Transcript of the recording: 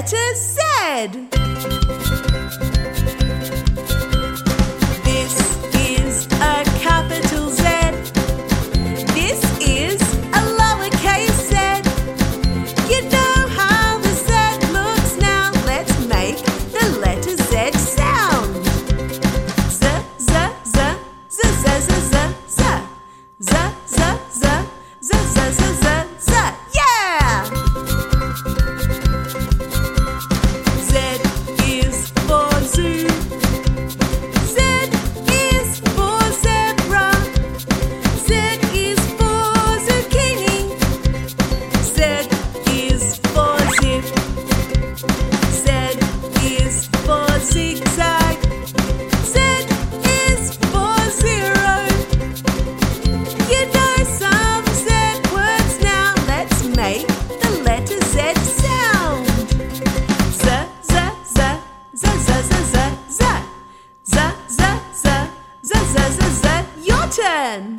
letter Z. Z, Z, Z, Z, your turn.